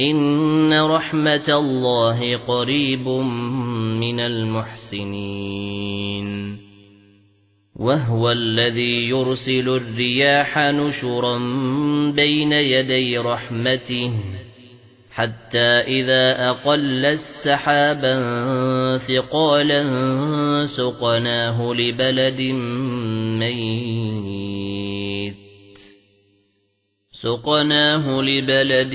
إن رحمة الله قريب من المحسنين وهو الذي يرسل الرياح نشرا بين يدي رحمته حتى إذا أقل السحابا ثقالا سقناه لبلد ميت سقناه لبلد